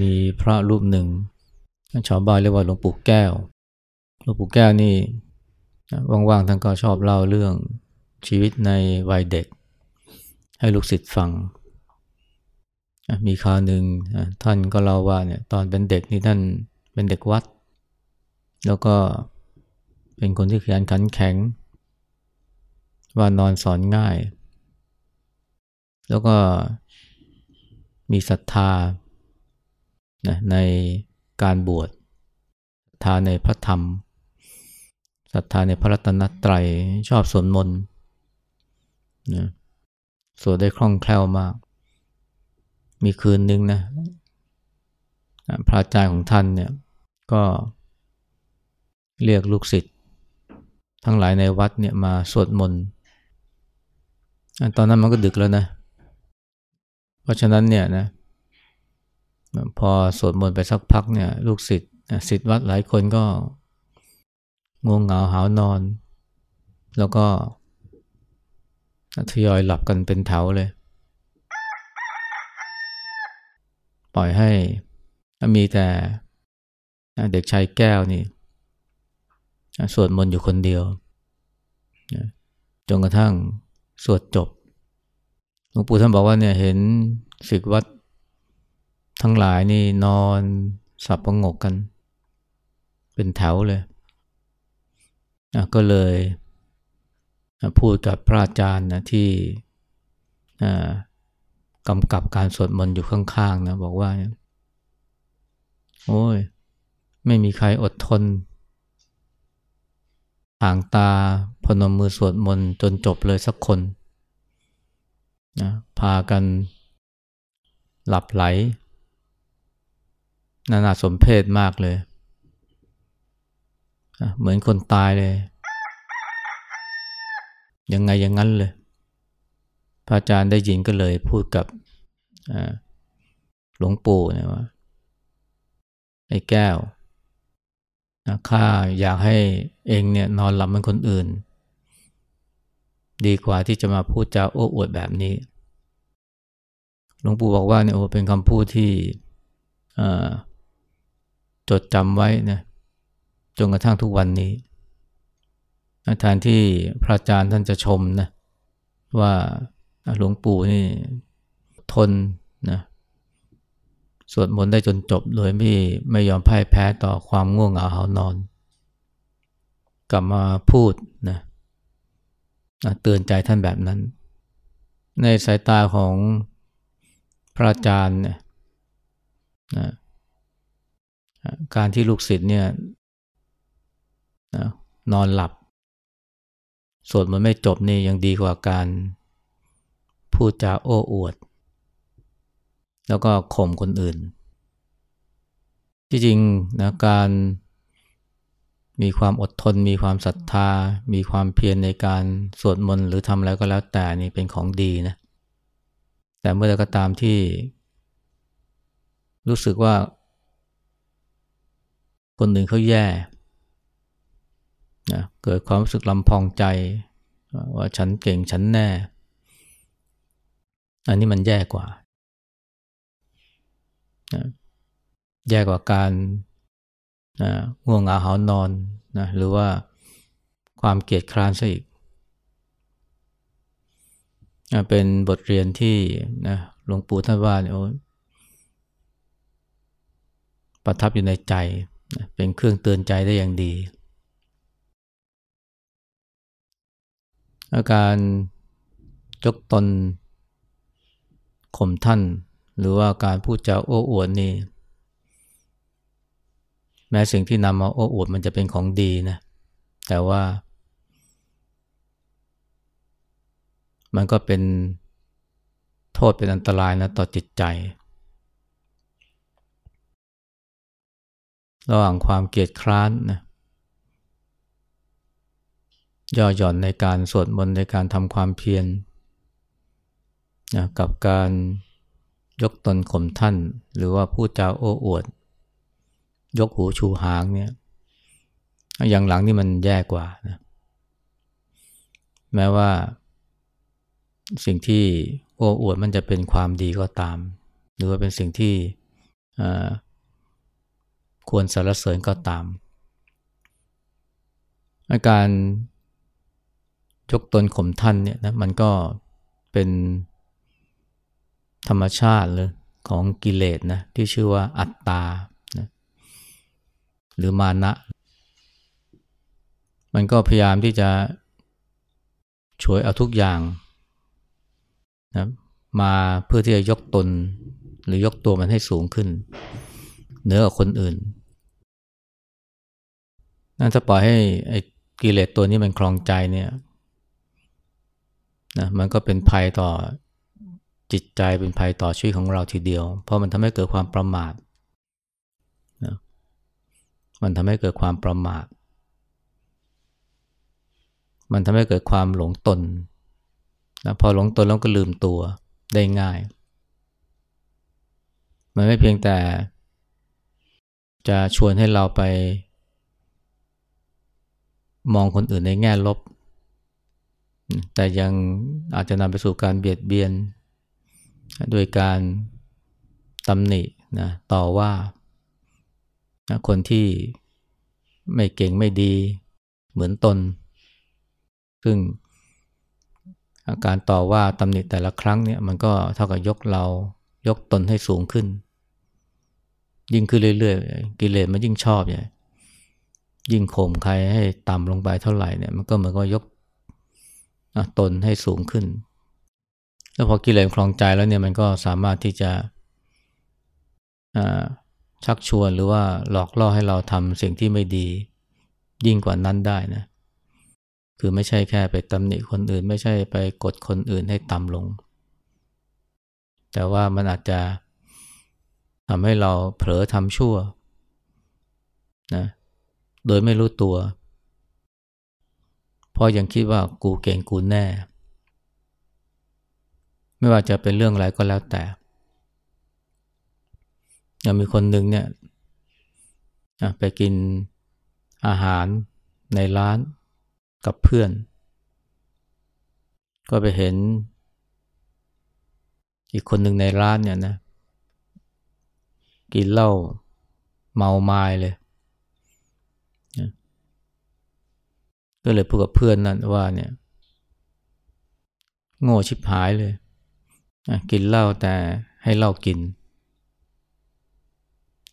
มีพระรูปหนึ่งชาวบ้านเรียกว่าหลวงปู่แก้ว หลวงปู่แก้วนี่ว่างๆท่านก็ชอบเล่าเรื่องชีวิตในวัยเด็ก ให้ลูกศิษย์ฟัง มีคราวหนึ่งท่านก็เล่าว่าเนี่ยตอนเป็นเด็กนี่ท่านเป็นเด็กวัด แล้วก็เป็นคนที่ขยันขันแข็ง ว่านอนสอนง่าย แล้วก็มีศรัทธา นะในการบวชศรัทธาในพระธรรมศรัทธาในพระรัตนตรัยชอบสวดมนต์นะสวดได้คล่องแคล่วมาก มีคืนนึงนะพระอาจารย์ของท่านเนี่ยก็เรียกลูกศิษย์ทั้งหลายในวัดเนี่ยมาสวดมนต์ตอนนั้นมันก็ดึกแล้วนะ เพราะฉะนั้นเนี่ยนะ พอสวดมนต์ไปสักพักเนี่ย ลูกศิษย์ศิษย์วัดหลายคนก็งงเหงาหานอน แล้วก็ทยอยหลับกันเป็นแถวเลย ปล่อยให้มีแต่เด็กชายแก้วนี่สวดมนต์อยู่คนเดียวจนกระทั่งสวดจบหลวงปู่ท่านบอกว่าเนี่ยเห็นศิษย์วัด ทั้งหลายนี่นอนสับประงกกัน เป็นแถวเลยนะก็เลยพูดกับพระอาจารย์นะที่กำกับการสวดมนต์อยู่ข้างๆนะบอกว่า โอ้ย ไม่มีใครอดทนห่างตาพนมมือสวดมนต์จนจบเลยสักคนนะพากันหลับไหล นานาสมเพศมากเลย เหมือนคนตายเลย ยังไงอย่างนั้นเลย พระอาจารย์ได้ยินก็เลยพูดกับหลวงปู่นะว่า ไอ้แก้วข้าอยากให้เองเนี่ยนอนหลับเหมือนคนอื่น ดีกว่าที่จะมาพูดจาโอ้อวดแบบนี้หลวงปู่บอกว่าเนี่ยโอ้เป็นคำพูดที่ จดจำไว้นะจนกระทั่งทุกวันนี้แทนที่พระอาจารย์ท่านจะชมนะว่าหลวงปู่นี่ทนนะสวดมนต์ได้จนจบโดยไม่ไม่ยอมพ่ายแพ้ต่อความง่วงเหงาหานอน กลับมาพูดนะเตือนใจท่านแบบนั้น ในสายตาของพระอาจารย์เนี่ยนะ การที่ลูกศิษย์เนี่ยนอนหลับ สวดมันไม่จบนี่ยังดีกว่าการพูดจาโอ้อวด แล้วก็ข่มคนอื่น ที่จริงนะการมีความอดทน มีความศรัทธา มีความเพียรในการสวดมนต์หรือทำอะไรก็แล้วแต่นี่เป็นของดีนะแต่เมื่อใดก็ตามที่ รู้สึกว่า คนหนึ่งเขาแย่นะเกิดความรู้สึกลำพองใจ ว่าฉันเก่งฉันแน่ อันนี้มันแย่กว่านะแย่กว่าการนะง่วงเหงาหานอนนะหรือว่าความเกียดคร้านซะอีกนะเป็นบทเรียนที่นะหลวงปู่ท่านว่าเนี่ยประทับอยู่ในใจ เป็นเครื่องเตือนใจได้อย่างดี อาการยกตนข่มท่าน หรือว่าการพูดจาโอ้อวดนี่ แม้สิ่งที่นำมาโอ้อวดมันจะเป็นของดีนะ แต่ว่า มันก็เป็นโทษเป็นอันตรายนะต่อจิตใจ ระหว่างความเกียดคร้านนะย่อหย่อนในการสวดมนต์ในการทำความเพียรนะกับการยกตนข่มท่าน หรือว่าพูดจาโอ้อวด ยกหูชูหางเนี่ยอย่างหลังนี่มันแย่กว่านะแม้ว่า สิ่งที่โอ้อวดมันจะเป็นความดีก็ตาม หรือว่าเป็นสิ่งที่ ควรสรรเสริญก็ตาม อาการยกตนข่มท่านเนี่ยนะมันก็เป็นธรรมชาติเลยของกิเลสนะที่ชื่อว่าอัตตานะหรือมานะ มันก็พยายามที่จะช่วยเอาทุกอย่างนะมาเพื่อที่จะยกตนหรือยกตัวมันให้สูงขึ้น เหนือกว่าคนอื่นนั่นถ้าปล่อยให้ไอ้กิเลสตัวนี้มันคลองใจเนี่ยนะมันก็เป็นภัยต่อจิตใจเป็นภัยต่อชีวิตของเราทีเดียว เพราะมันทำให้เกิดความประมาทนะมันทำให้เกิดความประมาท มันทำให้เกิดความหลงตนนะพอหลงตนแล้วก็ลืมตัวได้ง่าย มันไม่เพียงแต่ จะชวนให้เราไป มองคนอื่นในแง่ลบ แต่ยังอาจจะนำไปสู่การเบียดเบียน โดยการตำหนินะต่อว่านะคนที่ไม่เก่งไม่ดีเหมือนตน ซึ่งอาการต่อว่าตำหนิแต่ละครั้งเนี่ยมันก็เท่ากับยกเรายกตนให้สูงขึ้น ยิ่งขึ้นเรื่อยๆ กิเลสมันยิ่งชอบใหญ่ยิ่งข่มใครให้ต่ำลงไปเท่าไหร่เนี่ยมันก็เหมือนก็ยกตนให้สูงขึ้น แล้วพอกิเลสคลองใจแล้วเนี่ยมันก็สามารถที่จะชักชวนหรือว่าหลอกล่อให้เราทำสิ่งที่ไม่ดี ยิ่งกว่านั้นได้นะคือไม่ใช่แค่ไปตำหนิคนอื่น ไม่ใช่ไปกดคนอื่นให้ต่ำลง แต่ว่ามันอาจจะ ทำให้เราเผลอทำชั่วนะโดยไม่รู้ตัวเพราะยังคิดว่ากูเก่งกูแน่ ไม่ว่าจะเป็นเรื่องอะไรก็แล้วแต่ยังมีคนหนึ่งเนี่ยไปกินอาหารในร้านกับเพื่อน ก็ไปเห็นอีกคนหนึ่งในร้านเนี่ยนะ กินเหล้าเมาไม้เลย ก็เลยพูดกับเพื่อนนั่นว่าเนี่ย โง่ชิบหายเลยกินเหล้าแต่ให้เหล้ากิน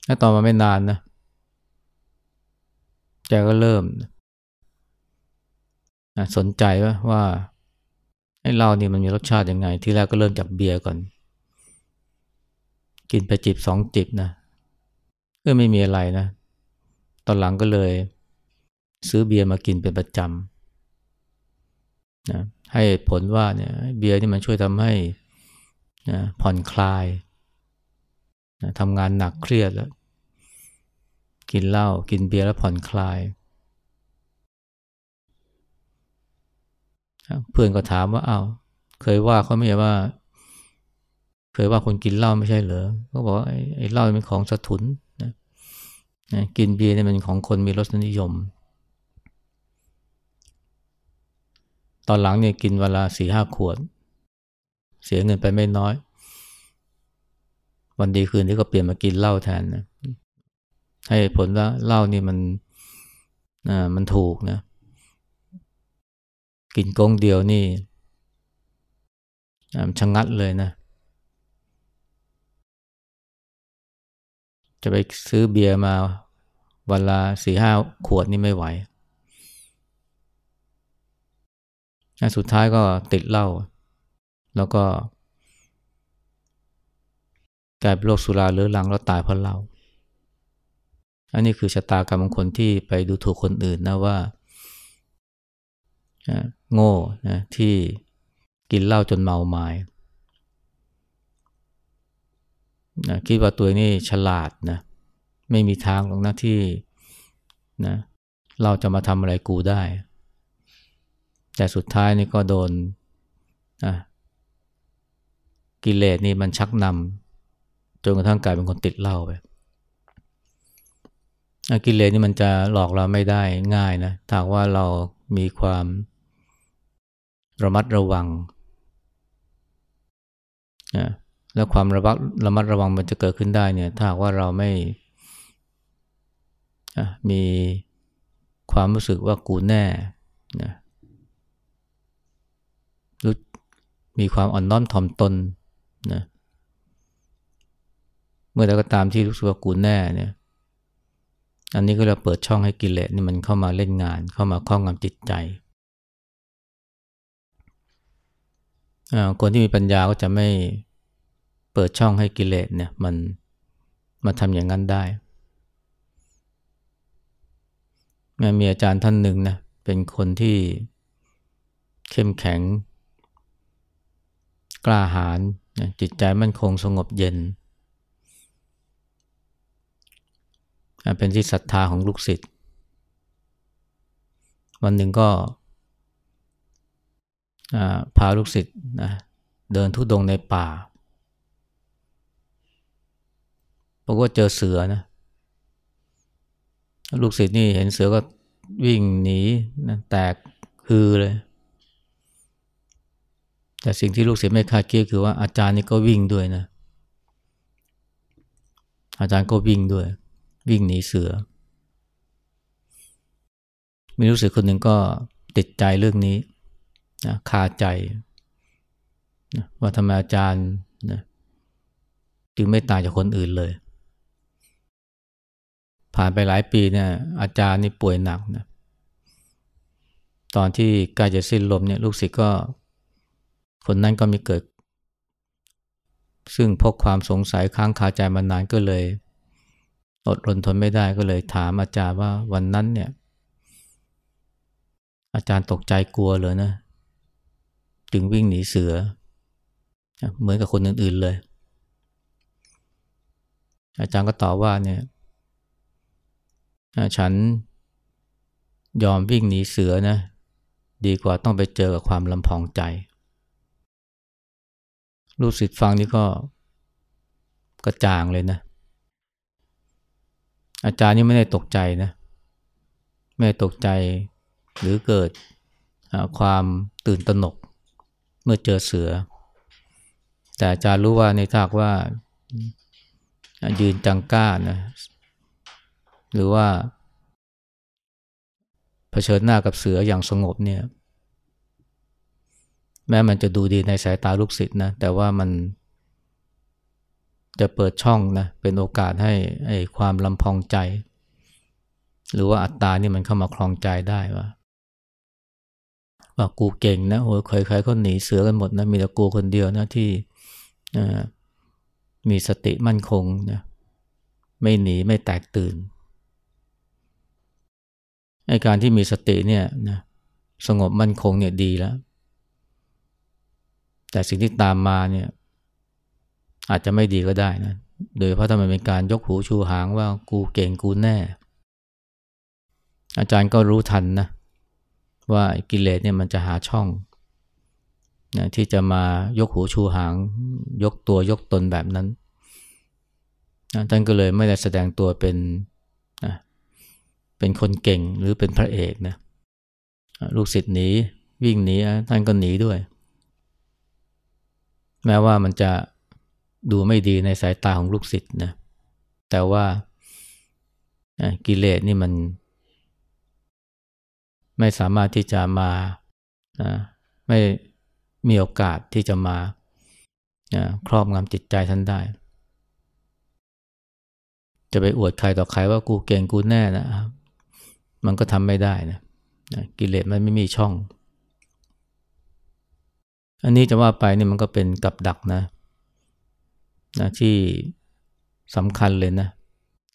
แล้วต่อมาไม่นานนะแกก็เริ่มสนใจว่าว่าไอ้เหล้านี่มันมีรสชาติยังไง ที่แรกก็เริ่มจากเบียร์ก่อน กินไปจิบสองจิบนะก็ไม่มีอะไรนะ ตอนหลังก็เลย ซื้อเบียร์มากินเป็นประจำนะให้ผลว่าเนี่ยเบียร์นี่มันช่วยทำให้นะผ่อนคลายนะทำงานหนักเครียดแล้ว กินเหล้ากินเบียร์แล้วผ่อนคลายเพื่อนก็ถามว่าเอา้าเคยว่าเขาไม่ว่า ยว่าคนกินเหล้าไม่ใช่เหรอเขาบอกว่าไอ้เหล้าเป็นของสะทุนนะกินเบียร์เนี่ยมันของคนมีรสนิยม ตอนหลังเนี่ยกินเวลาสี่ห้าขวด เสียเงินไปไม่น้อย วันดีคืนนี้ก็เปลี่ยนมากินเหล้าแทนนะให้ผลว่าเหล้านี่มันอ่ามันถูกนะ กินกงเดียวนี่ชะงงัดเลยนะ จะไปซื้อเบียร์มาวันละสี่ห้าขวดนี่ไม่ไหว สุดท้ายก็ติดเหล้า แล้วก็กลายเป็นโรคสุราเรื้อรังแล้วตายเพราะเราอันนี้คือชะตากรรมของคนที่ไปดูถูกคนอื่นนะว่า โง่นะที่กินเหล้าจนเมาไมา้ นะคิดว่าตัวนี้ฉลาดนะไม่มีทางหรอกนะที่นะเราจะมาทำอะไรกูได้ แต่สุดท้ายนี่ก็โดนนะกิเลสนี่มันชักนำจนกระทั่งกลายเป็นคนติดเหล้าไปกิเลสนี่มันจะหลอกเราไม่ได้ง่ายนะถ้าว่าเรามีความระมัดระวังนะ แล้วความระมัดระมัดระวังมันจะเกิดขึ้นได้เนี่ยถ้าว่าเราไม่มีความรู้สึกว่ากูแน่นะรู้มีความอ่อนน้อมถ่อมตนนะเมื่อใดก็ตามที่รู้สึกว่ากูแน่เนี่ยอันนี้ก็เราเปิดช่องให้กิเลสนี่มันเข้ามาเล่นงาน เข้ามาครอบงำจิตใจคนที่มีปัญญาก็จะไม่ เปิดช่องให้กิเลสเนี่ยมันมาทำอย่างนั้นได้มีอาจารย์ท่านหนึ่งนะเป็นคนที่เข้มแข็ง กล้าหาญจิตใจมั่นคงสงบเย็น เป็นที่ศรัทธาของลูกศิษย์วันหนึ่งก็พาลูกศิษย์นะเดินทุดงในป่า ปรากฏเจอเสือนะลูกศิษย์นี่เห็นเสือก็วิ่งหนีนะแตกฮือเลย แต่สิ่งที่ลูกศิษย์ไม่คาดคิดคือว่าอาจารย์นี่ก็วิ่งด้วยนะ อาจารย์ก็วิ่งด้วย วิ่งหนีเสือ มีรู้สึกคนหนึ่งก็ติดใจเรื่องนี้นะคาใจนะว่าทำไมอาจารย์นะจึงไม่ตายจากคนอื่นเลย ผ่านไปหลายปีเนี่ยอาจารย์นี่ป่วยหนักนะตอนที่ใกล้จะสิ้นลมเนี่ยลูกศิษย์ก็คนนั้นก็มีเกิด ซึ่งพกความสงสัยค้างคาใจมานานก็เลยอดรนทนไม่ได้ก็เลยถามอาจารย์ว่าวันนั้นเนี่ย อาจารย์ตกใจกลัวเลยนะจึงวิ่งหนีเสือ เหมือนกับคนอื่นๆเลย อาจารย์ก็ตอบว่าเนี่ย ฉันยอมวิ่งหนีเสือนะ ดีกว่าต้องไปเจอกับความลำพองใจลูกศิษย์ฟังนี่ก็กระจ่างเลยนะ อาจารย์นี่ไม่ได้ตกใจนะ ไม่ตกใจหรือเกิดความตื่นตระหนก เมื่อเจอเสือ แต่อาจารย์รู้ว่าในทากว่ายืนจังก้านะ หรือว่าเผชิญหน้ากับเสืออย่างสงบเนี่ย แม้มันจะดูดีในสายตาลูกศิษย์นะ แต่ว่ามันจะเปิดช่องนะ เป็นโอกาสให้ไอ้ความลำพองใจ หรือว่าอัตตานี่มันเข้ามาคลองใจได้ว่าว่ากูเก่งนะโอ้ยใครๆก็หนีเสือกันหมดนะ มีแต่กูคนเดียวนะที่มีสติมั่นคงนะไม่หนีไม่แตกตื่น ไอ้การที่มีสติเนี่ยนะสงบมั่นคงเนี่ยดีแล้ว แต่สิ่งที่ตามมาเนี่ย อาจจะไม่ดีก็ได้นะ โดยเพราะถ้ามันเป็นการยกหูชูหางว่ากูเก่งกูแน่ อาจารย์ก็รู้ทันนะ ว่ากิเลสเนี่ยมันจะหาช่องนะที่จะมายกหูชูหาง ยกตัวยกตนแบบนั้นนะท่านก็เลยไม่ได้แสดงตัวเป็น เป็นคนเก่งหรือเป็นพระเอกนะลูกศิษย์หนีวิ่งหนีท่านก็หนีด้วย แม้ว่ามันจะดูไม่ดีในสายตาของลูกศิษย์นะแต่ว่ากิเลสนี่มัน ไม่สามารถที่จะมาไม่มีโอกาสที่จะมาครอบงำจิตใจท่านได้ จะไปอวดใครต่อใครว่ากูเก่งกูแน่นะ มันก็ทำไม่ได้นะกิเลสมันไม่มีช่อง อันนี้จะว่าไปนี่มันก็เป็นกับดักนะนะที่สำคัญเลยนะ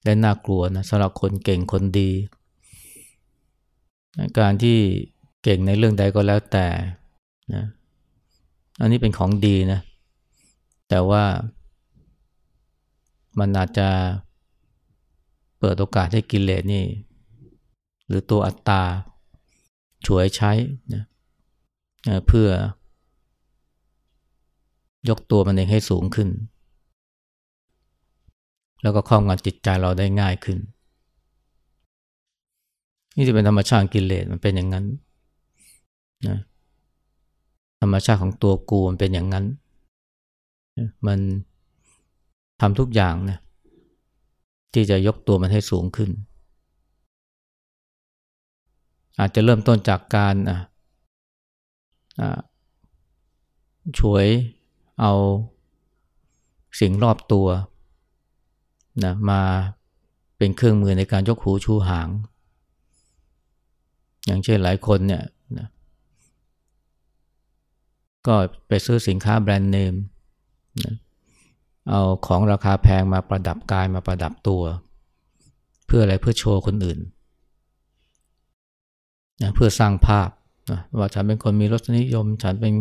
และน่ากลัวนะสำหรับคนเก่งคนดี การที่เก่งในเรื่องใดก็แล้วแต่นะอันนี้เป็นของดีนะ แต่ว่ามันอาจจะเปิดโอกาสให้กิเลสนี่ หรือตัวอัตตาฉวยใช้นะเพื่อยกตัวมันเองให้สูงขึ้น แล้วก็ครอบงำจิตใจเราได้ง่ายขึ้น นี่จะเป็นธรรมชาติกิเลสมันเป็นอย่างนั้นนะธรรมชาติของตัวกูมันเป็นอย่างนั้น มันทำทุกอย่างนะที่จะยกตัวมันให้สูงขึ้น อาจจะเริ่มต้นจากการช่วยเอาสิ่งรอบตัวนะมาเป็นเครื่องมือในการยกหูชูหาง อย่างเช่นหลายคนเนี่ยนะก็ไปซื้อสินค้าแบรนด์เนมนะเอาของราคาแพงมาประดับกายมาประดับตัว เพื่ออะไรเพื่อโชว์คนอื่น นะเพื่อสร้างภาพนะว่าฉันเป็นคนมีรสนิยม ฉันเป็น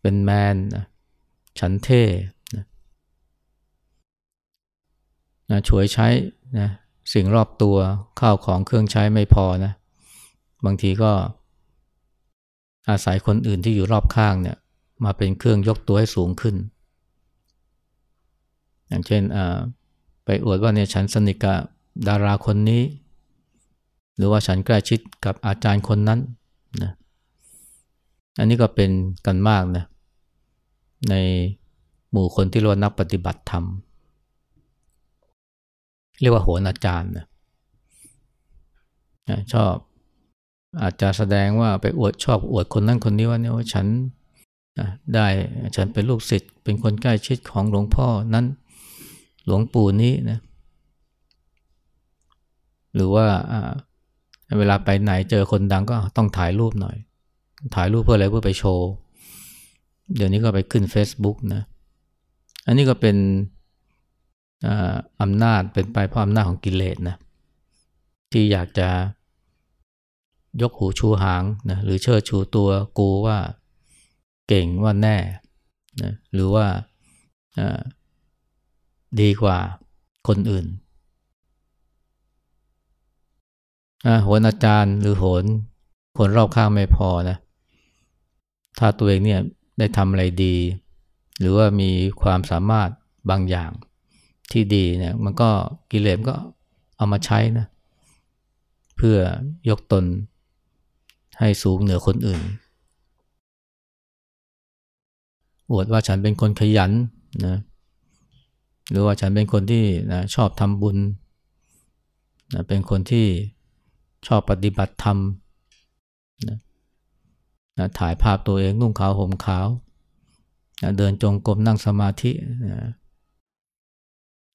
เป็นแมนนะฉันเท่นะนะช่วยใช้นะสิ่งรอบตัวข้าวของเครื่องใช้ไม่พอนะบางทีก็อาศัยคนอื่นที่อยู่รอบข้างเนี่ยมาเป็นเครื่องยกตัวให้สูงขึ้น อย่างเช่นไปอวดว่าเนี่ยฉันสนิทกับดาราคนนี้ หรือว่าฉันใกล้ชิดกับอาจารย์คนนั้นนะอันนี้ก็เป็นกันมากนะในหมู่คนที่เรียกว่านักปฏิบัติธรรม เรียกว่าโหนอาจารย์นะชอบอาจจะแสดงว่าไปอวดชอบอวดคนนั้นคนนี้ว่าเนี่ยว่าฉันได้ฉันเป็นลูกศิษย์เป็นคนใกล้ชิดของหลวงพ่อนั้นหลวงปู่นี้นะหรือว่า เวลาไปไหนเจอคนดังก็ต้องถ่ายรูปหน่อย ถ่ายรูปเพื่ออะไรเพื่อไปโชว์ เดี๋ยวนี้ก็ไปขึ้น Facebook นะ อันนี้ก็เป็นอำนาจเป็นไปเพราะอำนาจของกิเลสนะที่อยากจะยกหูชูหางนะหรือเชิดชูตัวกูว่าเก่งว่าแน่นะหรือว่าดีกว่าคนอื่น โหนอาจารย์หรือโหนคนรอบข้างไม่พอนะ ถ้าตัวเองเนี่ยได้ทำอะไรดี หรือว่ามีความสามารถบางอย่างที่ดีเนี่ย มันก็กิเลสก็เอามาใช้นะ เพื่อยกตนให้สูงเหนือคนอื่น อวดว่าฉันเป็นคนขยันนะ หรือว่าฉันเป็นคนที่นะชอบทำบุญนะเป็นคนที่ ชอบปฏิบัติธรรมนะนะถ่ายภาพตัวเองนุ่งขาวห่มขาวนะเดินจงกรมนั่งสมาธินะ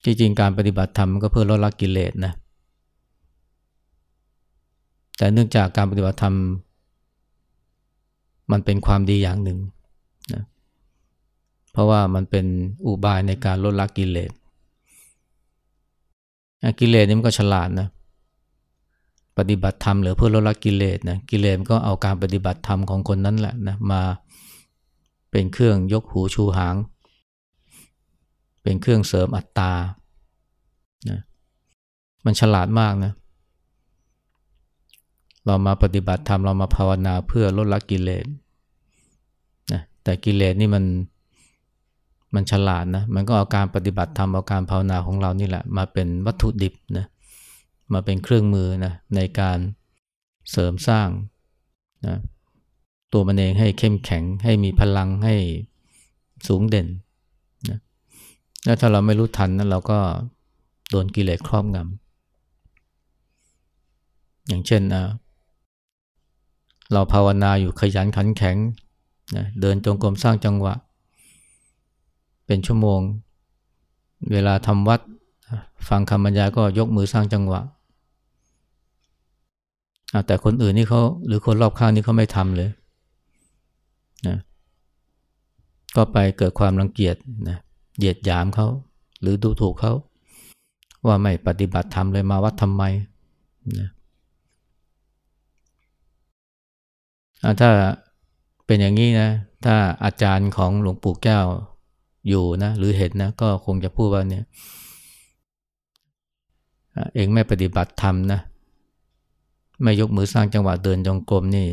จริงๆการปฏิบัติธรรมก็เพื่อลดละกิเลสนะแต่เนื่องจากการปฏิบัติธรรม มันเป็นความดีอย่างหนึ่งนะเพราะว่ามันเป็นอุบายในการลดละกิเลสกิเลสนี่มันก็ฉลาดนะ ปฏิบัติธรรมหรือเพื่อลดละกิเลสนะกิเลสก็เอาการปฏิบัติธรรมของคนนั้นแหละนะมาเป็นเครื่องยกหูชูหาง เป็นเครื่องเสริมอัตตานะมันฉลาดมากนะเรามาปฏิบัติธรรมเรามาภาวนาเพื่อลดละกิเลสนะแต่กิเลสนี่มันมันฉลาดนะมันก็เอาการปฏิบัติธรรมเอาการภาวนาของเรานี่แหละ มาเป็นวัตถุดิบนะ มาเป็นเครื่องมือนะในการเสริมสร้างนะตัวมันเองให้เข้มแข็ง ให้มีพลังให้สูงเด่นนะแล้วถ้าเราไม่รู้ทันนั้นเราก็โดนกิเลสครอบงำอย่างเช่นนะเราภาวนาอยู่ขยันขันแข็งนะเดินจงกรมสร้างจังหวะ เป็นชั่วโมง เวลาทำวัด ฟังคำบรรยายก็ยกมือสร้างจังหวะ แต่คนอื่นนี่เขาหรือคนรอบข้างนี่เขาไม่ทำเลยนะก็ไปเกิดความรังเกียจนะเหยียดหยามเขาหรือดูถูกเขาว่าไม่ปฏิบัติธรรมเลยมาวัดทำไมนะถ้าเป็นอย่างนี้นะ ถ้าอาจารย์ของหลวงปู่แก้วอยู่นะ หรือเห็นนะ ก็คงจะพูดว่าเนี่ย เองไม่ปฏิบัติธรรมนะ ไม่ยกมือสร้างจังหวะเดินจงกรมนี่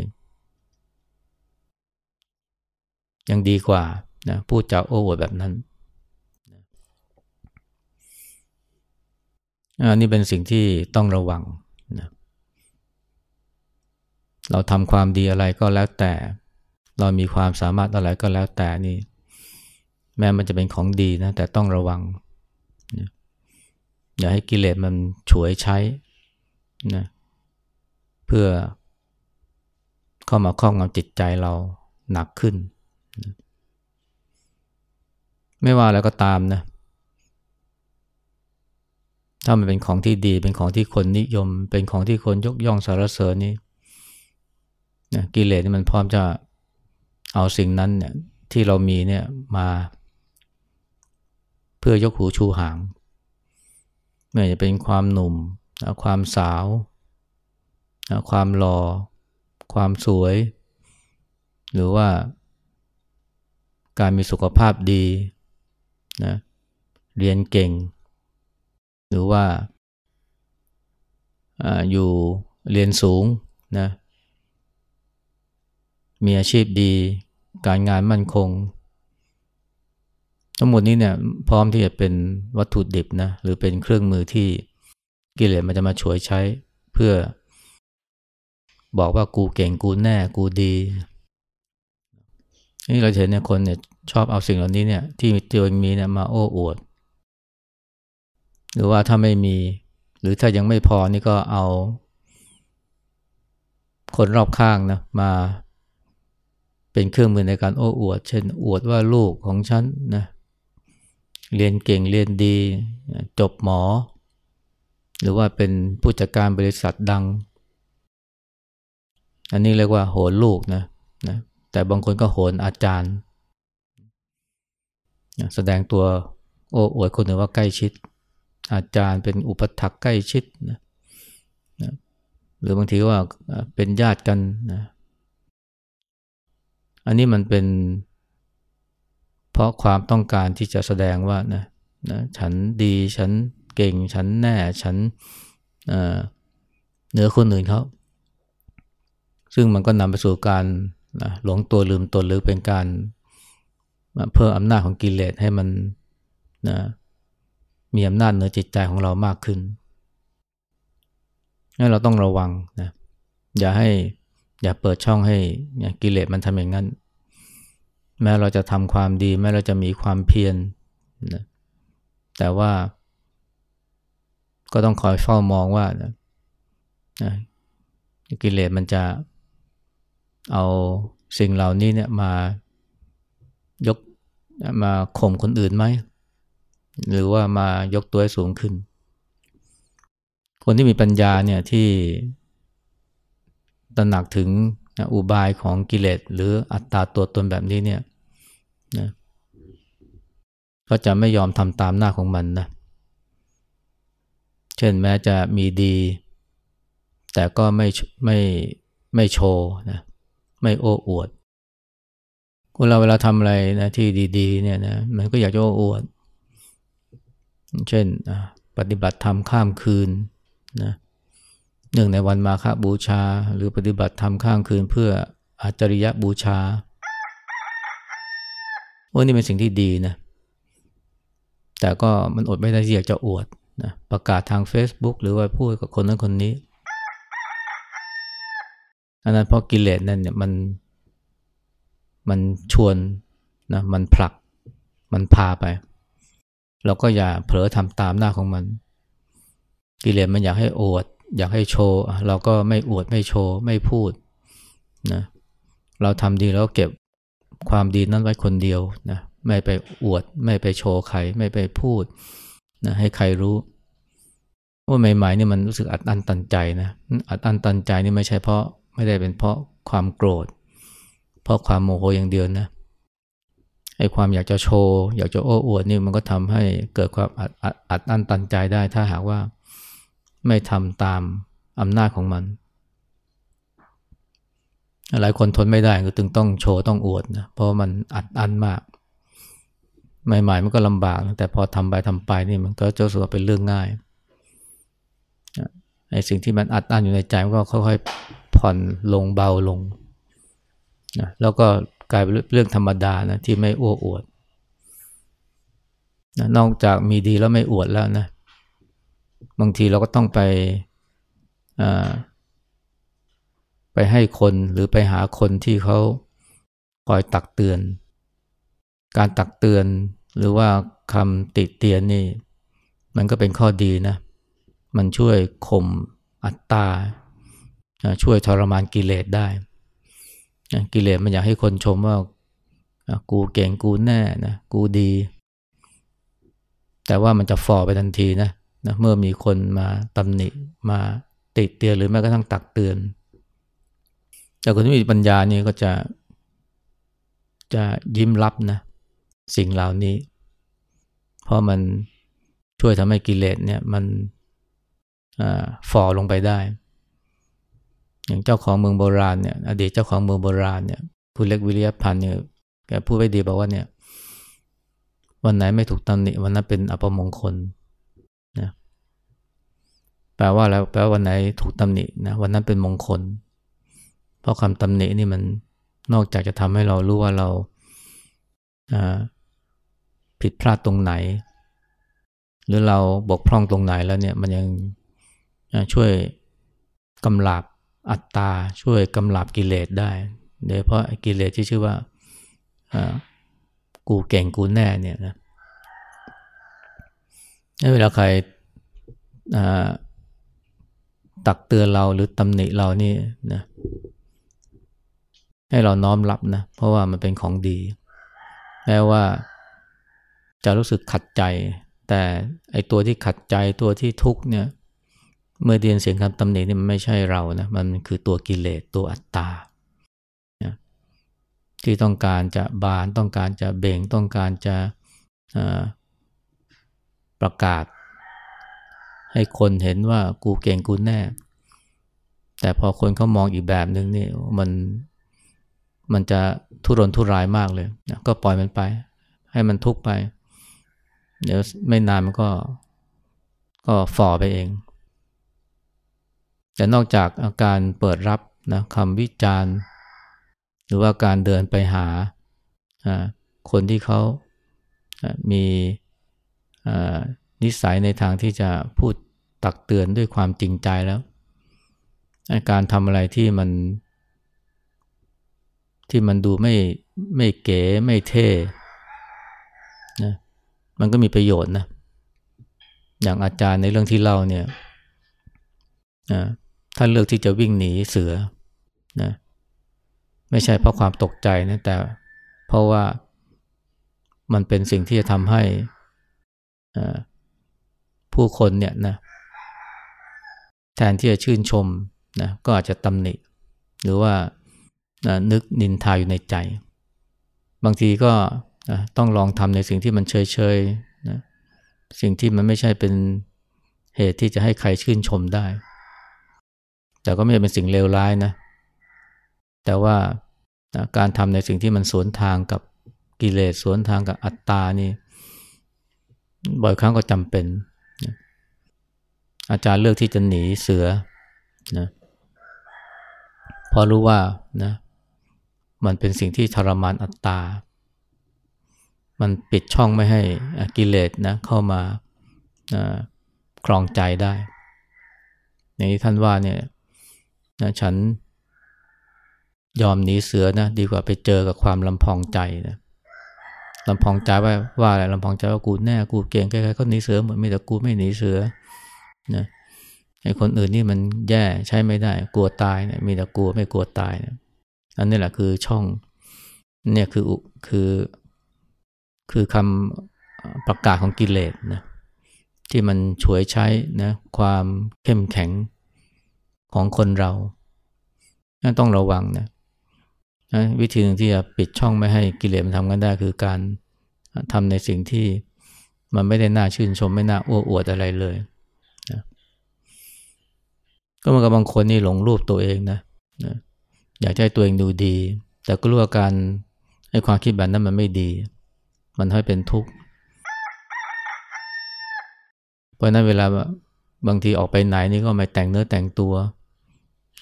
ยังดีกว่านะพูดจาโอ้อวดแบบนั้นอันนี้เป็นสิ่งที่ต้องระวังนะเราทำความดีอะไรก็แล้วแต่ เรามีความสามารถอะไรก็แล้วแต่นี่ แม้มันจะเป็นของดีนะ แต่ต้องระวังนะอย่าให้กิเลสมันฉวยใช้นะ เพื่อเข้ามาครอบงำจิตใจเราหนักขึ้น ไม่ว่าแล้วก็ตามนะ ถ้ามันเป็นของที่ดีเป็นของที่คนนิยม เป็นของที่คนยกย่องสรรเสริญนี่นะกิเลสมันพร้อมจะเอาสิ่งนั้นเนี่ยที่เรามีเนี่ยมาเพื่อยกหูชูหางไม่ว่าจะเป็นความหนุ่ม ความสาว ความหลอ่อ ความสวย หรือว่าการมีสุขภาพดีนะเรียนเก่ง หรือว่าอยู่เรียนสูงนะมีอาชีพดี การงานมั่นคง ทั้งหมดนี้เนี่ยพร้อมที่จะเป็นวัตถุดิบนะหรือเป็นเครื่องมือที่กิเลสมันจะมาช่วยใช้เพื่อ บอกว่ากูเก่งกูแน่กูดีนี่เราเห็นเนี่ยคนเนี่ยชอบเอาสิ่งเหล่านี้เนี่ยที่ตัวเองมีเนี่ยมาโอ้อวด หรือว่าถ้าไม่มี หรือถ้ายังไม่พอนี่ก็เอา คนรอบข้างนะมาเป็นเครื่องมือในการโอ้อวด เช่น อวดว่าลูกของฉันนะเรียนเก่งเรียนดี จบหมอ หรือว่าเป็นผู้จัดการบริษัทดัง อันนี้เรียกว่าโหนลูกนะนะแต่บางคนก็โหนอาจารย์แสดงตัวโอ้อวดคนอื่นว่าใกล้ชิด อาจารย์เป็นอุปถักใกล้ชิดนะนะหรือบางทีว่าเป็นญาติกันนะอันนี้มันเป็น เพราะความต้องการที่จะแสดงว่านะนะฉันดีฉันเก่งฉันแน่ฉันเหนือคนอื่นเขา ซึ่งมันก็นำไปสู่การนะหลงตัวลืมตนหรือเป็นการเพิ่มอำนาจของกิเลสให้มันนะมีอำนาจเหนือจิตใจของเรามากขึ้นงั้นเราต้องระวังนะอย่าให้อย่าเปิดช่องให้กิเลสมันทำอย่างนั้น แม้เราจะทำความดี แม้เราจะมีความเพียรนะแต่ว่าก็ต้องคอยเฝ้ามองว่านะนะกิเลสมันจะ เอาสิ่งเหล่านี้เนี่ยมายกมาข่มคนอื่นไหม หรือว่ามายกตัวให้สูงขึ้น คนที่มีปัญญาเนี่ยที่ตระหนักถึงอุบายของกิเลสหรืออัตตาตัวตนแบบนี้เนี่ยนะก็จะไม่ยอมทำตามหน้าของมันนะ เช่นแม้จะมีดี แต่ก็ไม่ไม่ไม่โชว์นะ ไม่โอ้อวดคนเราเวลาทำอะไรนะที่ดี ๆ เนี่ยนะมันก็อยากจะโอ้อวด เช่นปฏิบัติธรรมข้ามคืนนะเนื่องในวันมาฆบูชา หรือปฏิบัติธรรมข้ามคืนเพื่ออาจริยบูชาว่านี่เป็นสิ่งที่ดีนะแต่ก็มันอดไม่ได้ที่อยากจะอวดนะประกาศทาง Facebook หรือว่าพูดกับคนนั้นคนนี้ อันนั้นเพราะกิเลสนั่นเนี่ยมันมันชวนนะมันผลักมันพาไป เราก็อย่าเผลอทำตามหน้าของมัน กิเลสมันอยากให้อวด อยากให้โชว์ เราก็ไม่อวดไม่โชว์ ไม่พูดนะเราทำดีแล้วเก็บความดีนั้นไว้คนเดียวนะไม่ไปอวด ไม่ไปโชว์ใคร ไม่ไปพูดนะให้ใครรู้ ว่าใหม่ๆนี่มันรู้สึกอัดอั้นตันใจนะอัดอั้นตันใจนี่ไม่ใช่เพราะ ไม่ได้เป็นเพราะความโกรธ เพราะความโมโหอย่างเดียวนะไอ้ความอยากจะโชว์อยากจะโอ้อวดนี่มันก็ทำให้เกิดความอัดอัดอัดอั้นตันใจได้ ถ้าหากว่าไม่ทำตามอำนาจของมัน หลายคนทนไม่ได้ก็ถึงต้องโชว์ต้องอวดนะเพราะมันอัดอั้นมากใหม่ๆมันก็ลำบาก แต่พอทำไปทำไปนี่มันก็จะรู้สึกว่าเป็นเรื่องง่ายไอ้สิ่งที่มันอัดอั้นอยู่ในใจมันก็ค่อยๆ ผ่อนลงเบาลงนะแล้วก็กลายเป็นเรื่องธรรมดานะที่ไม่อ้วอวดนะนอกจากมีดีแล้วไม่อวดแล้วนะ บางทีเราก็ต้องไปไปให้คนหรือไปหาคนที่เขาคอยตักเตือน การตักเตือนหรือว่าคำติเตียนนี่ มันก็เป็นข้อดีนะ มันช่วยข่มอัตตา ช่วยทรมานกิเลสได้ กิเลสมันอยากให้คนชมว่ากูเก่งกูแน่นะกูดี แต่ว่ามันจะฝ่อไปทันทีนะนะเมื่อมีคนมาตำหนิมาติเตียนหรือแม้กระทั่งตักเตือน แต่คนที่มีปัญญานี่ก็จะจะยิ้มรับนะสิ่งเหล่านี้ เพราะมันช่วยทำให้กิเลสเนี่ยมันฝ่อลงไปได้ อย่างเจ้าของเมืองโบราณเนี่ยอดีตเจ้าของเมืองโบราณเนี่ยคุณเล็กวิริยพันธ์เนี่ยแกพูดไว้ดีบอกว่าเนี่ย วันไหนไม่ถูกตำหนิวันนั้นเป็นอัปมงคลนะแปลว่าแล้วแปลว่าวันไหนถูกตำหนินะวันนั้นเป็นมงคล เพราะคำตำหนินี่มันนอกจากจะทำให้เรารู้ว่าเราผิดพลาดตรงไหน หรือเราบกพร่องตรงไหนแล้วเนี่ยมันยังช่วยกำลับ อัตตาช่วยกำลับกิเลสได้โดยเพราะกิเลสที่ชื่อว่ากูเก่งกูแน่เนี่ยนะเวลาใครตักเตือนเราหรือตำหนิเรานี่นะให้เราน้อมรับนะ เพราะว่ามันเป็นของดี แม้ว่าจะรู้สึกขัดใจ แต่ไอตัวที่ขัดใจตัวที่ทุกเนี่ย เมื่อเรียนเสียงคำตำหนินี่มันไม่ใช่เรานะมันคือตัวกิเลสตัวอัตตาที่ต้องการจะบานต้องการจะเบ่งต้องการจะประกาศ ให้คนเห็นว่ากูเก่งกูแน่ แต่พอคนเขามองอีกแบบหนึ่งนี่มันมันจะทุรนทุรายมากเลยนะก็ปล่อยมันไป ให้มันทุกไป เดี๋ยวไม่นานมันก็ก็ฝ่อไปเอง แต่นอกจากอาการเปิดรับนะคำวิจารณ์ หรือว่าการเดินไปหาคนที่เขามีนิสัยในทางที่จะพูดตักเตือนด้วยความจริงใจแล้วการทำอะไรที่มัน ที่มันดูไม่ไม่เก๋ไม่เท่นะมันก็มีประโยชน์นะ อย่างอาจารย์ในเรื่องที่เล่าเนี่ย ท่านเลือกที่จะวิ่งหนีเสือนะไม่ใช่เพราะความตกใจนะแต่เพราะว่ามันเป็นสิ่งที่จะทำให้ผู้คนเนี่ยนะแทนที่จะชื่นชมนะก็อาจจะตำหนิ หรือว่านะนึกนินทาอยู่ในใจ บางทีก็นะต้องลองทำในสิ่งที่มันเฉยๆนะสิ่งที่มันไม่ใช่เป็นเหตุที่จะให้ใครชื่นชมได้ แต่ก็ไม่เป็นสิ่งเลวร้ายนะ แต่ว่าการทำในสิ่งที่มันสวนทางกับกิเลสสวนทางกับอัตตานี่บ่อยครั้งก็จำเป็นอาจารย์เลือกที่จะหนีเสือนะพอรู้ว่านะมันเป็นสิ่งที่ทรมานอัตตา มันปิดช่องไม่ให้กิเลสนะเข้ามาครองใจได้อย่างที่ท่านว่าเนี่ย นะฉันยอมหนีเสือนะดีกว่าไปเจอกับความลำพองใจนะลำพองใจว่าว่าอะไรลำพองใจว่ากูแน่กูเก่งใครๆก็หนีเสือหมดไม่แต่กูไม่หนีเสือนะไอ้คนอื่นนี่มันแย่ใช้ไม่ได้ กลัวตายนะมีแต่กลัวไม่กลัวตายนะอันนี้แหละคือช่องเนี่ยคือคือ คือคำประกาศของกิเลสนะที่มันช่วยใช้นะความเข้มแข็ง ของคนเราต้องระวังนะนะวิธีหนึ่งที่จะปิดช่องไม่ให้กิเลสมันทำกันได้คือการทำในสิ่งที่มันไม่ได้น่าชื่นชมไม่น่าอ้วอวดอะไรเลยนะก็เหมือนกับบางคนนี่หลงรูปตัวเองนะนะอยากให้ตัวเองดูดี แต่ก็รู้ว่าการให้ความคิดแบบนั้นมันไม่ดี มันให้เป็นทุกข์เพราะนั้นเวลาบางทีออกไปไหนนี่ก็ไม่แต่งเนื้อแต่งตัว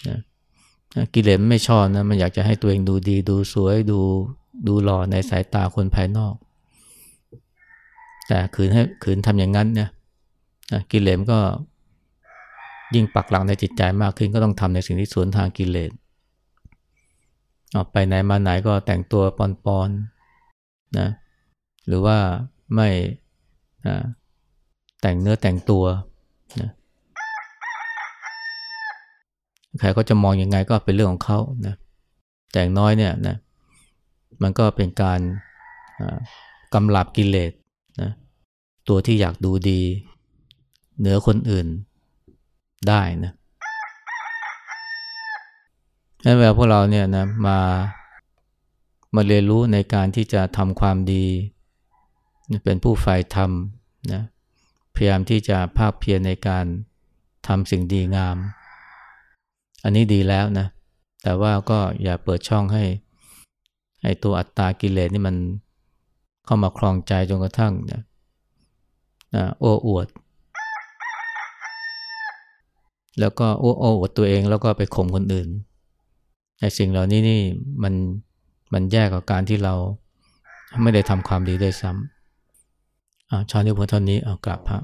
นะกิเลสไม่ชอบนะมันอยากจะให้ตัวเองดูดี ดูสวยดูดูหล่อในสายตาคนภายนอก แต่ขืนให้ขืนทำอย่างนั้นเนี่ยกิเลสก็ยิ่งปักหลังในจิตใจมากขึ้นก็ต้องทำในสิ่งที่สวนทางกิเลสออกไปไหนมาไหนก็แต่งตัวปอนๆนะหรือว่าไม่แต่งเนื้อแต่งตัวนะ ใครก็จะมองอยังไงก็เป็นเรื่องของเขานะแต่งน้อยเนี่ยนะมันก็เป็นการกำลับกิเลสนะตัวที่อยากดูดี เหนือคนอื่นได้นะดังนั้นเวลาพวกเราเนี่ยนะมามาเรียนรู้ในการที่จะทำความดี เป็นผู้ฝ่ายธรรมนะพยายามที่จะภาคเพียรในการทำสิ่งดีงาม อันนี้ดีแล้วนะ แต่ว่าก็อย่าเปิดช่องให้ให้ตัวอัตตากิเลสนี่มันเข้ามาคลองใจจนกระทั่งนะนะโอ้อวด แล้วก็โอ้โอ้อวดตัวเองแล้วก็ไปข่มคนอื่นไอ้สิ่งเหล่านี้นี่มันมันแย่กว่าการที่เราไม่ได้ทำความดีด้วยซ้ำอ่าชาวนิ้วพเท่านี้เอากลับพระ